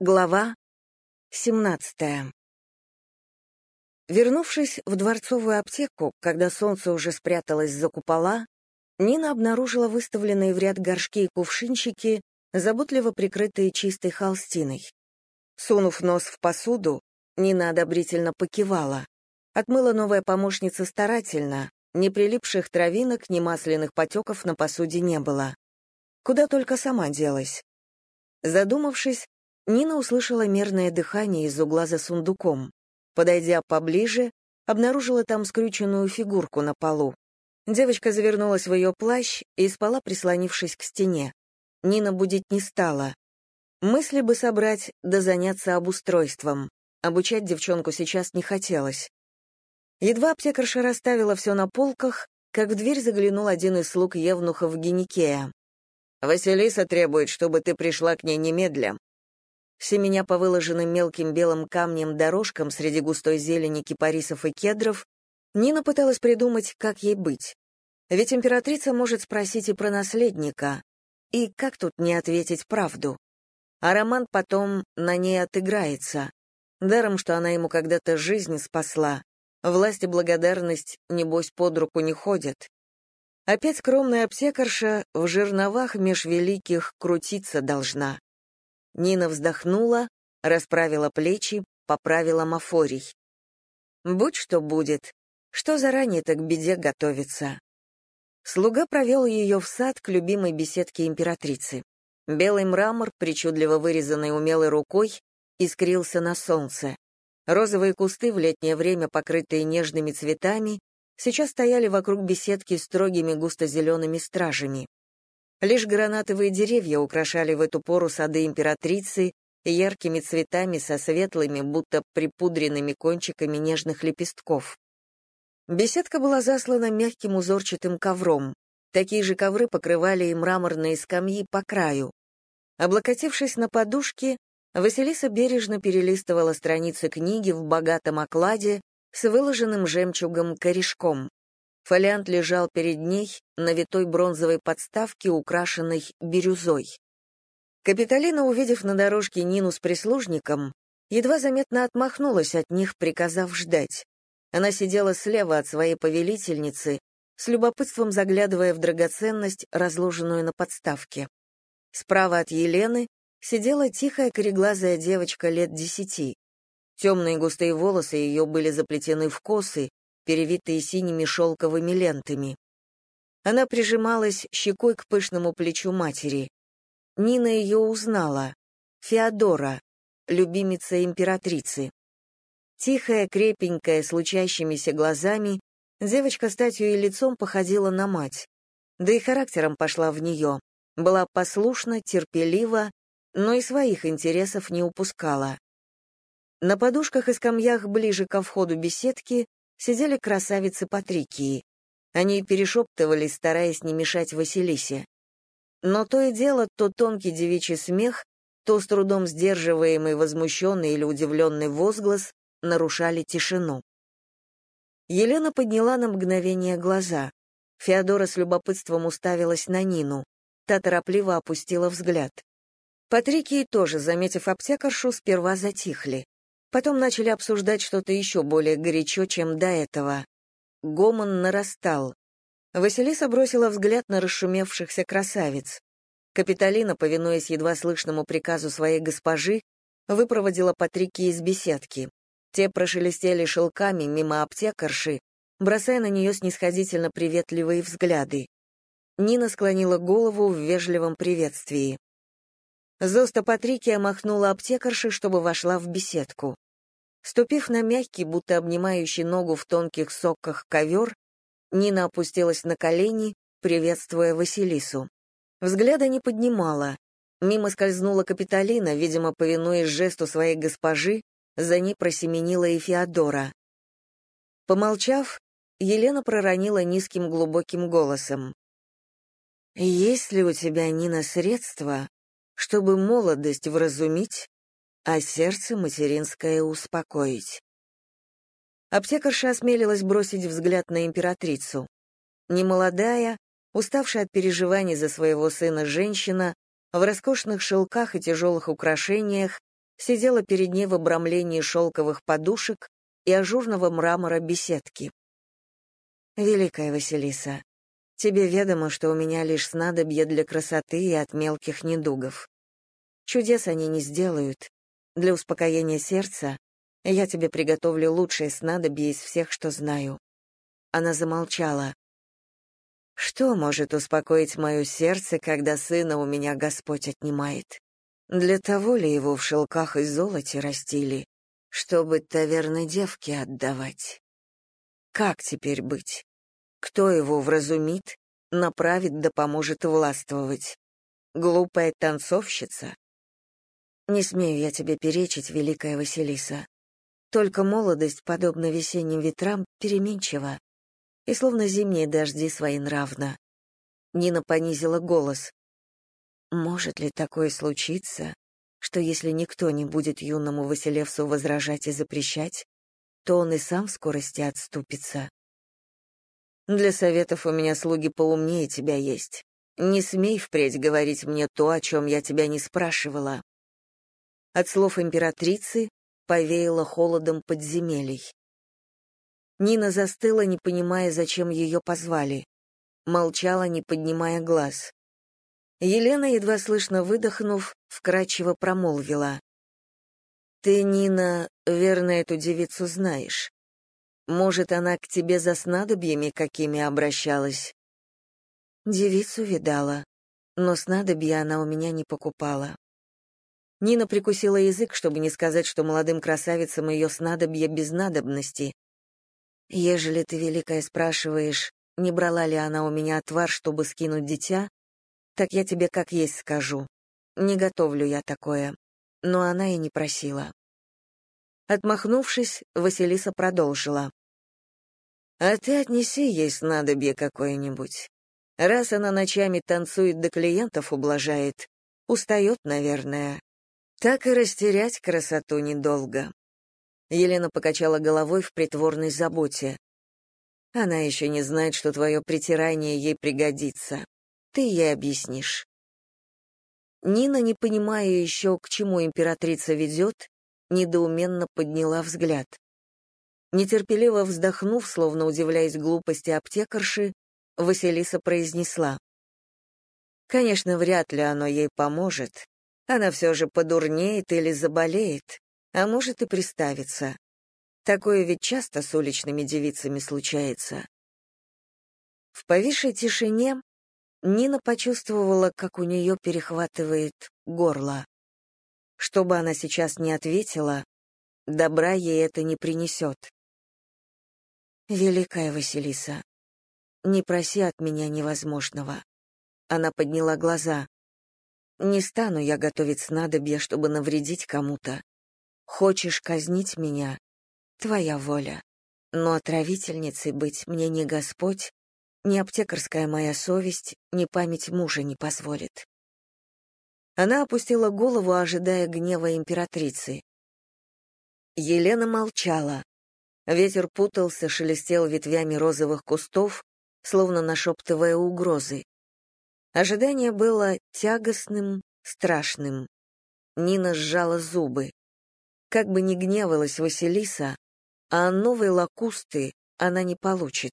Глава 17 Вернувшись в дворцовую аптеку, когда солнце уже спряталось за купола, Нина обнаружила выставленные в ряд горшки и кувшинчики, заботливо прикрытые чистой холстиной. Сунув нос в посуду, Нина одобрительно покивала. Отмыла новая помощница старательно, ни прилипших травинок, ни масляных потеков на посуде не было. Куда только сама делась. Задумавшись, Нина услышала мерное дыхание из угла за сундуком. Подойдя поближе, обнаружила там скрюченную фигурку на полу. Девочка завернулась в ее плащ и спала, прислонившись к стене. Нина будить не стала. Мысли бы собрать, да заняться обустройством. Обучать девчонку сейчас не хотелось. Едва аптекарша расставила все на полках, как в дверь заглянул один из слуг Евнухов Геникея. «Василиса требует, чтобы ты пришла к ней немедля. Семеня по выложенным мелким белым камнем дорожкам среди густой зелени кипарисов и кедров, Нина пыталась придумать, как ей быть. Ведь императрица может спросить и про наследника. И как тут не ответить правду? А Роман потом на ней отыграется. Даром, что она ему когда-то жизнь спасла. Власть и благодарность, небось, под руку не ходят. Опять скромная аптекарша в жерновах меж великих крутиться должна. Нина вздохнула, расправила плечи, поправила мафорий. Будь что будет, что заранее-то к беде готовится. Слуга провел ее в сад к любимой беседке императрицы. Белый мрамор, причудливо вырезанный умелой рукой, искрился на солнце. Розовые кусты, в летнее время покрытые нежными цветами, сейчас стояли вокруг беседки строгими густо-зелеными стражами. Лишь гранатовые деревья украшали в эту пору сады императрицы яркими цветами со светлыми, будто припудренными кончиками нежных лепестков. Беседка была заслана мягким узорчатым ковром. Такие же ковры покрывали и мраморные скамьи по краю. Облокотившись на подушки, Василиса бережно перелистывала страницы книги в богатом окладе с выложенным жемчугом корешком. Фолиант лежал перед ней на витой бронзовой подставке, украшенной бирюзой. Капитолина, увидев на дорожке Нину с прислужником, едва заметно отмахнулась от них, приказав ждать. Она сидела слева от своей повелительницы, с любопытством заглядывая в драгоценность, разложенную на подставке. Справа от Елены сидела тихая кореглазая девочка лет десяти. Темные густые волосы ее были заплетены в косы, перевитые синими шелковыми лентами. Она прижималась щекой к пышному плечу матери. Нина ее узнала. Феодора, любимица императрицы. Тихая, крепенькая, с лучащимися глазами, девочка статью и лицом походила на мать. Да и характером пошла в нее. Была послушна, терпелива, но и своих интересов не упускала. На подушках и скамьях ближе ко входу беседки сидели красавицы Патрикии. Они перешептывались, стараясь не мешать Василисе. Но то и дело, то тонкий девичий смех, то с трудом сдерживаемый возмущенный или удивленный возглас нарушали тишину. Елена подняла на мгновение глаза. Феодора с любопытством уставилась на Нину. Та торопливо опустила взгляд. Патрикии тоже, заметив аптекаршу, сперва затихли. Потом начали обсуждать что-то еще более горячо, чем до этого. Гомон нарастал. Василиса бросила взгляд на расшумевшихся красавиц. Капитолина, повинуясь едва слышному приказу своей госпожи, выпроводила Патрики из беседки. Те прошелестели шелками мимо аптекарши, бросая на нее снисходительно приветливые взгляды. Нина склонила голову в вежливом приветствии. Зоста Патрикия махнула аптекарши, чтобы вошла в беседку. Ступив на мягкий, будто обнимающий ногу в тонких соках ковер, Нина опустилась на колени, приветствуя Василису. Взгляда не поднимала. Мимо скользнула Капитолина, видимо, повинуясь жесту своей госпожи, за ней просеменила и Феодора. Помолчав, Елена проронила низким глубоким голосом. «Есть ли у тебя, Нина, средства, чтобы молодость вразумить, а сердце материнское успокоить. Аптекарша осмелилась бросить взгляд на императрицу. Немолодая, уставшая от переживаний за своего сына женщина, в роскошных шелках и тяжелых украшениях, сидела перед ней в обрамлении шелковых подушек и ажурного мрамора беседки. «Великая Василиса, тебе ведомо, что у меня лишь снадобье для красоты и от мелких недугов. Чудес они не сделают. Для успокоения сердца я тебе приготовлю лучшее снадобье из всех, что знаю». Она замолчала. «Что может успокоить мое сердце, когда сына у меня Господь отнимает? Для того ли его в шелках и золоте растили, чтобы таверны девки отдавать? Как теперь быть? Кто его вразумит, направит да поможет властвовать? Глупая танцовщица? Не смею я тебе перечить, великая Василиса. Только молодость, подобно весенним ветрам, переменчива, и словно зимние дожди своенравна. Нина понизила голос. Может ли такое случиться, что если никто не будет юному Василевсу возражать и запрещать, то он и сам в скорости отступится? Для советов у меня слуги поумнее тебя есть. Не смей впредь говорить мне то, о чем я тебя не спрашивала. От слов императрицы повеяло холодом подземелий. Нина застыла, не понимая, зачем ее позвали. Молчала, не поднимая глаз. Елена, едва слышно выдохнув, вкрадчиво промолвила. «Ты, Нина, верно эту девицу знаешь. Может, она к тебе за снадобьями какими обращалась?» Девицу видала, но снадобья она у меня не покупала. Нина прикусила язык, чтобы не сказать, что молодым красавицам ее снадобья без надобности. «Ежели ты, Великая, спрашиваешь, не брала ли она у меня отвар, чтобы скинуть дитя, так я тебе как есть скажу. Не готовлю я такое. Но она и не просила. Отмахнувшись, Василиса продолжила. «А ты отнеси ей снадобье какое-нибудь. Раз она ночами танцует да клиентов ублажает, устает, наверное. Так и растерять красоту недолго». Елена покачала головой в притворной заботе. «Она еще не знает, что твое притирание ей пригодится. Ты ей объяснишь. Нина, не понимая еще, к чему императрица ведет, недоуменно подняла взгляд. Нетерпеливо вздохнув, словно удивляясь глупости аптекарши, Василиса произнесла. «Конечно, вряд ли оно ей поможет. Она все же подурнеет или заболеет, а может и приставится. Такое ведь часто с уличными девицами случается». В повисшей тишине Нина почувствовала, как у нее перехватывает горло. Что бы она сейчас ни ответила, добра ей это не принесет. «Великая Василиса, не проси от меня невозможного». Она подняла глаза. «Не стану я готовить снадобья, чтобы навредить кому-то. Хочешь казнить меня? Твоя воля. Но отравительницей быть мне не Господь, ни аптекарская моя совесть, ни память мужа не позволит. Она опустила голову, ожидая гнева императрицы. Елена молчала. Ветер путался, шелестел ветвями розовых кустов, словно нашептывая угрозы. Ожидание было тягостным, страшным. Нина сжала зубы. Как бы ни гневалась Василиса, а новой лакусты она не получит.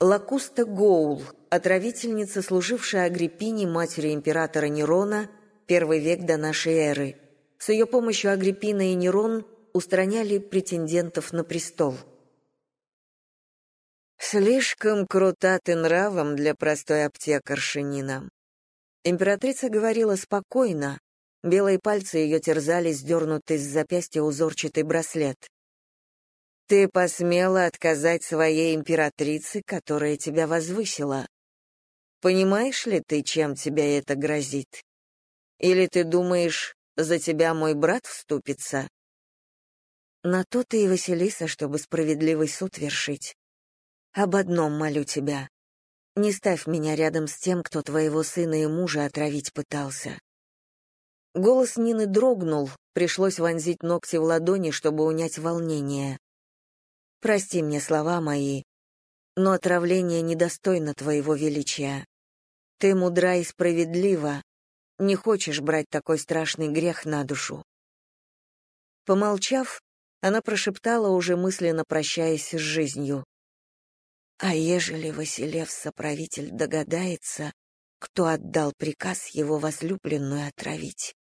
Лакуста Гоул, отравительница, служившая Агриппине, матери императора Нерона, первый век до нашей эры. С ее помощью Агриппина и Нерон устраняли претендентов на престол. «Слишком крута ты нравом для простой аптекарши, Нина». Императрица говорила спокойно, белые пальцы ее терзали сдернутый с запястья узорчатый браслет. Ты посмела отказать своей императрице, которая тебя возвысила. Понимаешь ли ты, чем тебе это грозит? Или ты думаешь, за тебя мой брат вступится? На то ты и Василиса, чтобы справедливый суд вершить. Об одном молю тебя. Не ставь меня рядом с тем, кто твоего сына и мужа отравить пытался. Голос Нины дрогнул, пришлось вонзить ногти в ладони, чтобы унять волнение. Прости мне слова мои, но отравление недостойно твоего величия. Ты мудра и справедлива, не хочешь брать такой страшный грех на душу. Помолчав, она прошептала, уже мысленно прощаясь с жизнью. «А ежели Василев-соправитель догадается, кто отдал приказ его возлюбленную отравить,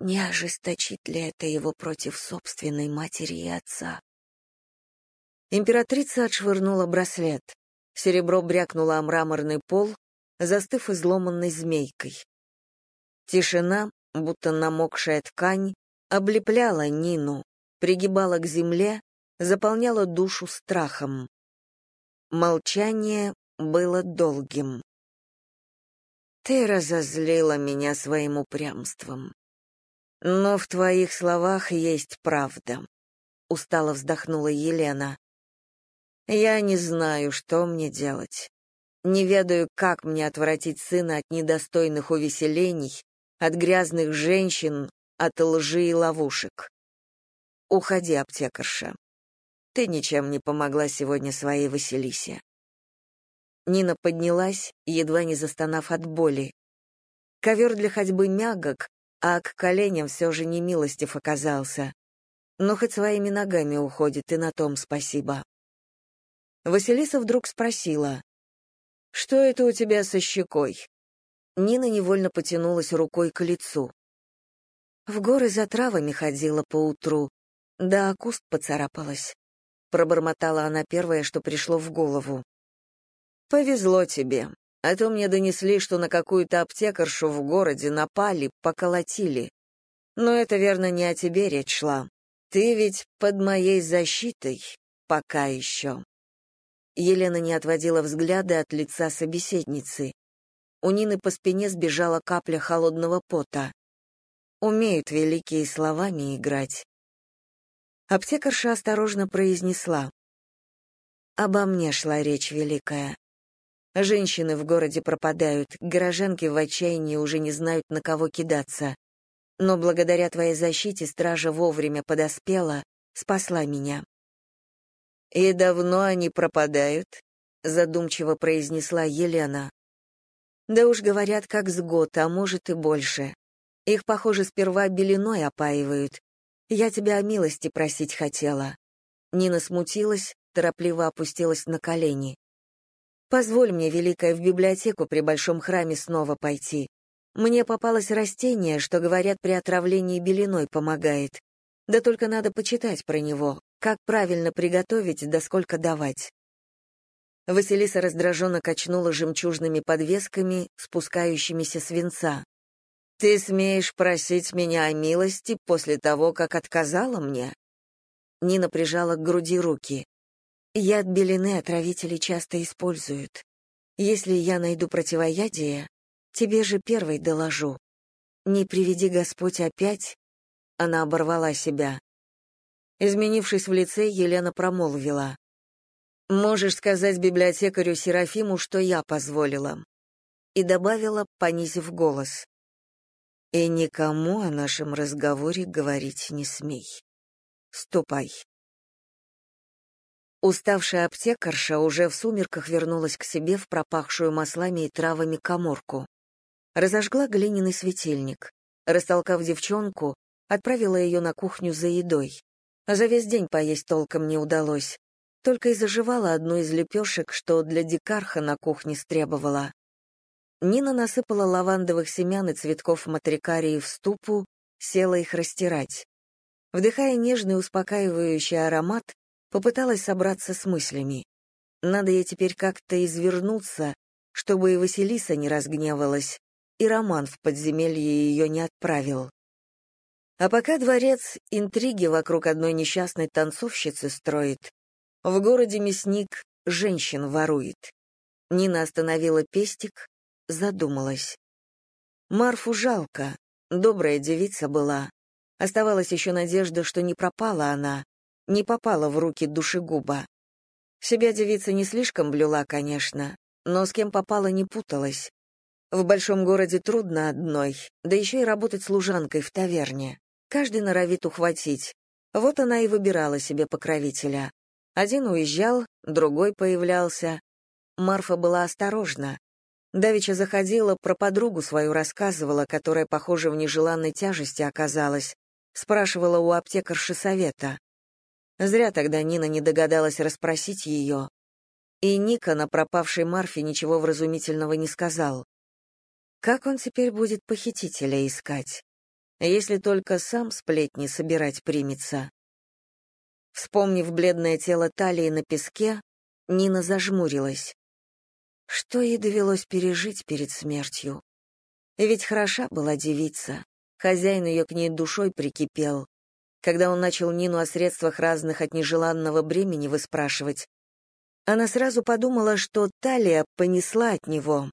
не ожесточит ли это его против собственной матери и отца?» Императрица отшвырнула браслет. Серебро брякнуло о мраморный пол, застыв изломанной змейкой. Тишина, будто намокшая ткань, облепляла Нину, пригибала к земле, заполняла душу страхом. Молчание было долгим. «Ты разозлила меня своим упрямством. Но в твоих словах есть правда», — устало вздохнула Елена. «Я не знаю, что мне делать. Не ведаю, как мне отвратить сына от недостойных увеселений, от грязных женщин, от лжи и ловушек. Уходи, аптекарша. Ты ничем не помогла сегодня своей Василисе. Нина поднялась, едва не застонав от боли. Ковер для ходьбы мягок, а к коленям все же не милостив оказался. Но хоть своими ногами уходит, и на том спасибо. Василиса вдруг спросила, «Что это у тебя со щекой?» Нина невольно потянулась рукой к лицу. В горы за травами ходила поутру, да куст поцарапалась. Пробормотала она первое, что пришло в голову. «Повезло тебе, а то мне донесли, что на какую-то аптекаршу в городе напали, поколотили. Но это, верно, не о тебе речь шла. Ты ведь под моей защитой пока еще». Елена не отводила взгляда от лица собеседницы. У Нины по спине сбежала капля холодного пота. Умеют великие словами играть. Аптекарша осторожно произнесла. «Обо мне шла речь великая. Женщины в городе пропадают, горожанки в отчаянии уже не знают, на кого кидаться. Но благодаря твоей защите стража вовремя подоспела, спасла меня. «И давно они пропадают?» — задумчиво произнесла Елена. «Да уж говорят, как с год, а может и больше. Их, похоже, сперва белиной опаивают. Я тебя о милости просить хотела». Нина смутилась, торопливо опустилась на колени. «Позволь мне, Великая, в библиотеку при Большом храме снова пойти. Мне попалось растение, что, говорят, при отравлении белиной помогает. Да только надо почитать про него, как правильно приготовить, да сколько давать. Василиса раздраженно качнула жемчужными подвесками, спускающимися с венца. «Ты смеешь просить меня о милости после того, как отказала мне?» Нина прижала к груди руки. «Яд белины отравители часто используют. Если я найду противоядие, тебе же первой доложу. Не приведи Господь опять...» Она оборвала себя. Изменившись в лице, Елена промолвила. «Можешь сказать библиотекарю Серафиму, что я позволила». И добавила, понизив голос. «И никому о нашем разговоре говорить не смей. Ступай». Уставшая аптекарша уже в сумерках вернулась к себе в пропахшую маслами и травами коморку. Разожгла глиняный светильник. Растолкав девчонку, отправила ее на кухню за едой. За весь день поесть толком не удалось. Только и заживала одну из лепешек, что для дикарха на кухне стребовала. Нина насыпала лавандовых семян и цветков матрикарии в ступу, села их растирать. Вдыхая нежный успокаивающий аромат, попыталась собраться с мыслями. Надо ей теперь как-то извернуться, чтобы и Василиса не разгневалась, и Роман в подземелье ее не отправил. А пока дворец интриги вокруг одной несчастной танцовщицы строит, в городе мясник женщин ворует. Нина остановила пестик, задумалась. Марфу жалко, добрая девица была. Оставалась еще надежда, что не пропала она, не попала в руки душегуба. Себя девица не слишком блюла, конечно, но с кем попала не путалась. В большом городе трудно одной, да еще и работать служанкой в таверне. Каждый норовит ухватить. Вот она и выбирала себе покровителя. Один уезжал, другой появлялся. Марфа была осторожна. Давича заходила, про подругу свою рассказывала, которая, похоже, в нежеланной тяжести оказалась, спрашивала у аптекарши совета. Зря тогда Нина не догадалась расспросить ее. И Ника на пропавшей Марфе ничего вразумительного не сказал. Как он теперь будет похитителя искать? Если только сам сплетни собирать примется. Вспомнив бледное тело талии на песке, Нина зажмурилась. Что ей довелось пережить перед смертью? Ведь хороша была девица. Хозяин ее к ней душой прикипел. Когда он начал Нину о средствах разных от нежеланного бремени выспрашивать, она сразу подумала, что талия понесла от него.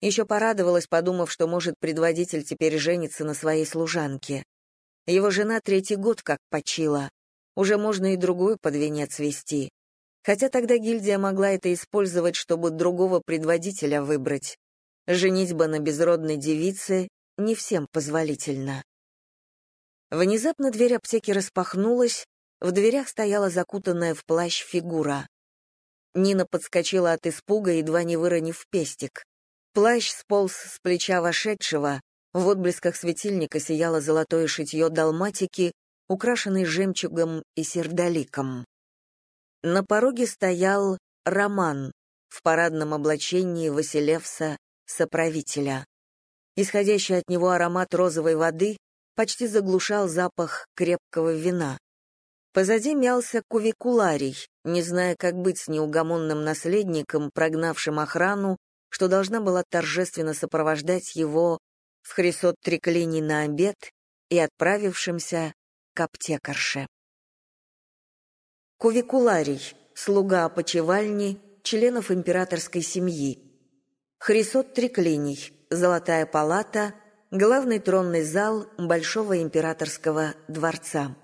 Еще порадовалась, подумав, что, может, предводитель теперь женится на своей служанке. Его жена третий год как почила. Уже можно и другую под венец вести. Хотя тогда гильдия могла это использовать, чтобы другого предводителя выбрать. Женитьба на безродной девице не всем позволительно. Внезапно дверь аптеки распахнулась, в дверях стояла закутанная в плащ фигура. Нина подскочила от испуга, едва не выронив пестик. Плащ сполз с плеча вошедшего, в отблесках светильника сияло золотое шитье далматики, украшенный жемчугом и сердоликом. На пороге стоял Роман в парадном облачении Василевса, соправителя. Исходящий от него аромат розовой воды почти заглушал запах крепкого вина. Позади мялся кувикуларий, не зная, как быть с неугомонным наследником, прогнавшим охрану, что должна была торжественно сопровождать его в Хрисот Триклиний на обед и отправившимся к аптекарше. Кувикуларий, слуга опочивальни, членов императорской семьи. Хрисот Триклиний, Золотая палата, главный тронный зал Большого императорского дворца.